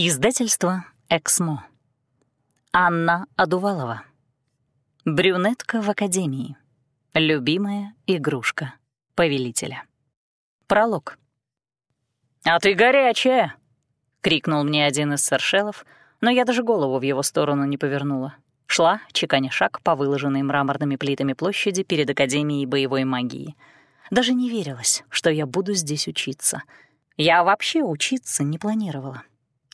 Издательство «Эксмо». Анна Адувалова. Брюнетка в академии. Любимая игрушка повелителя. Пролог. «А ты горячая!» — крикнул мне один из саршелов, но я даже голову в его сторону не повернула. Шла, чеканя шаг по выложенной мраморными плитами площади перед Академией боевой магии. Даже не верилось, что я буду здесь учиться. Я вообще учиться не планировала.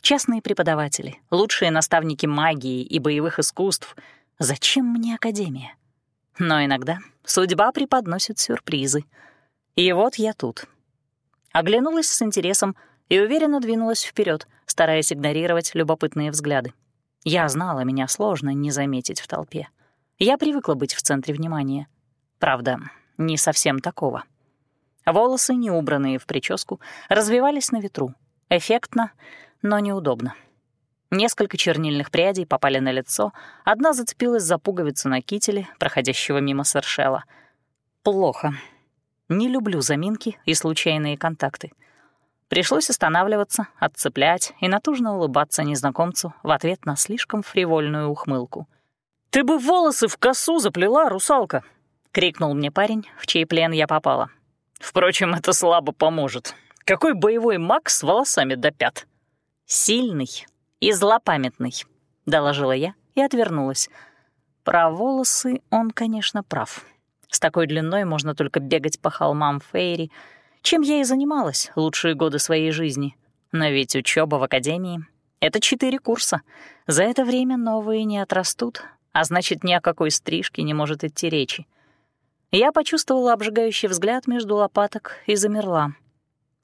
Частные преподаватели, лучшие наставники магии и боевых искусств. Зачем мне Академия? Но иногда судьба преподносит сюрпризы. И вот я тут. Оглянулась с интересом и уверенно двинулась вперед, стараясь игнорировать любопытные взгляды. Я знала, меня сложно не заметить в толпе. Я привыкла быть в центре внимания. Правда, не совсем такого. Волосы, не убранные в прическу, развивались на ветру. Эффектно, но неудобно. Несколько чернильных прядей попали на лицо, одна зацепилась за пуговицу на кителе, проходящего мимо Саршела. Плохо. Не люблю заминки и случайные контакты. Пришлось останавливаться, отцеплять и натужно улыбаться незнакомцу в ответ на слишком фривольную ухмылку. «Ты бы волосы в косу заплела, русалка!» — крикнул мне парень, в чей плен я попала. «Впрочем, это слабо поможет. Какой боевой маг с волосами до пят?» «Сильный и злопамятный», — доложила я и отвернулась. Про волосы он, конечно, прав. С такой длиной можно только бегать по холмам Фейри, чем я и занималась лучшие годы своей жизни. Но ведь учеба в академии — это четыре курса. За это время новые не отрастут, а значит, ни о какой стрижке не может идти речи. Я почувствовала обжигающий взгляд между лопаток и замерла.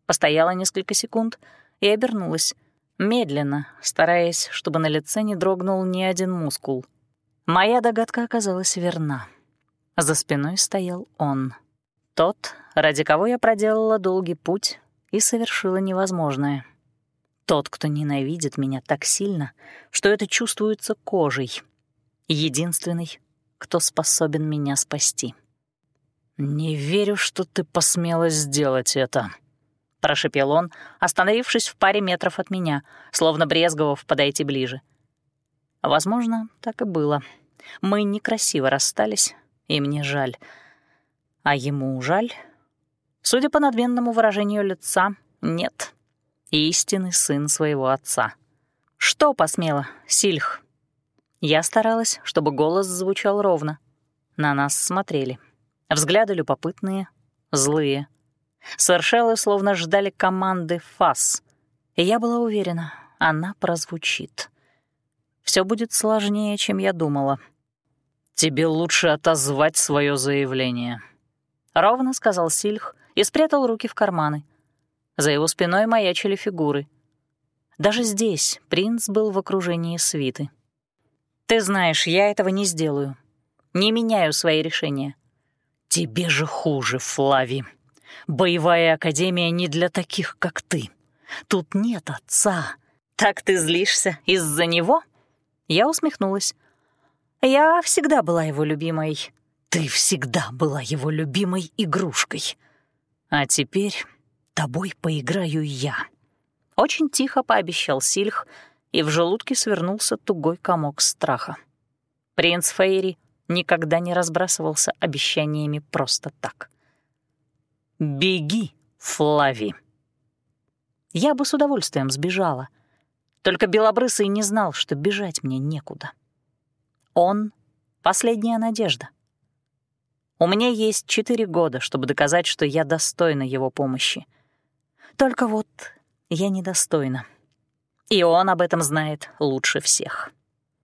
Постояла несколько секунд и обернулась — медленно, стараясь, чтобы на лице не дрогнул ни один мускул. Моя догадка оказалась верна. За спиной стоял он. Тот, ради кого я проделала долгий путь и совершила невозможное. Тот, кто ненавидит меня так сильно, что это чувствуется кожей. Единственный, кто способен меня спасти. «Не верю, что ты посмела сделать это», — прошепел он, остановившись в паре метров от меня, словно брезговав подойти ближе. Возможно, так и было. Мы некрасиво расстались, и мне жаль. А ему жаль? Судя по надменному выражению лица, нет. Истинный сын своего отца. Что посмела, Сильх? Я старалась, чтобы голос звучал ровно. На нас смотрели. Взгляды любопытные, злые — Саршелы словно ждали команды «ФАС», и я была уверена, она прозвучит. Все будет сложнее, чем я думала. «Тебе лучше отозвать свое заявление», — ровно сказал Сильх и спрятал руки в карманы. За его спиной маячили фигуры. Даже здесь принц был в окружении свиты. «Ты знаешь, я этого не сделаю. Не меняю свои решения». «Тебе же хуже, Флави», Боевая академия не для таких, как ты. Тут нет отца. Так ты злишься из-за него?» Я усмехнулась. «Я всегда была его любимой». «Ты всегда была его любимой игрушкой. А теперь тобой поиграю я». Очень тихо пообещал Сильх, и в желудке свернулся тугой комок страха. Принц Фейри никогда не разбрасывался обещаниями просто так. «Беги, Флави!» Я бы с удовольствием сбежала. Только Белобрысый не знал, что бежать мне некуда. Он — последняя надежда. У меня есть четыре года, чтобы доказать, что я достойна его помощи. Только вот я недостойна. И он об этом знает лучше всех.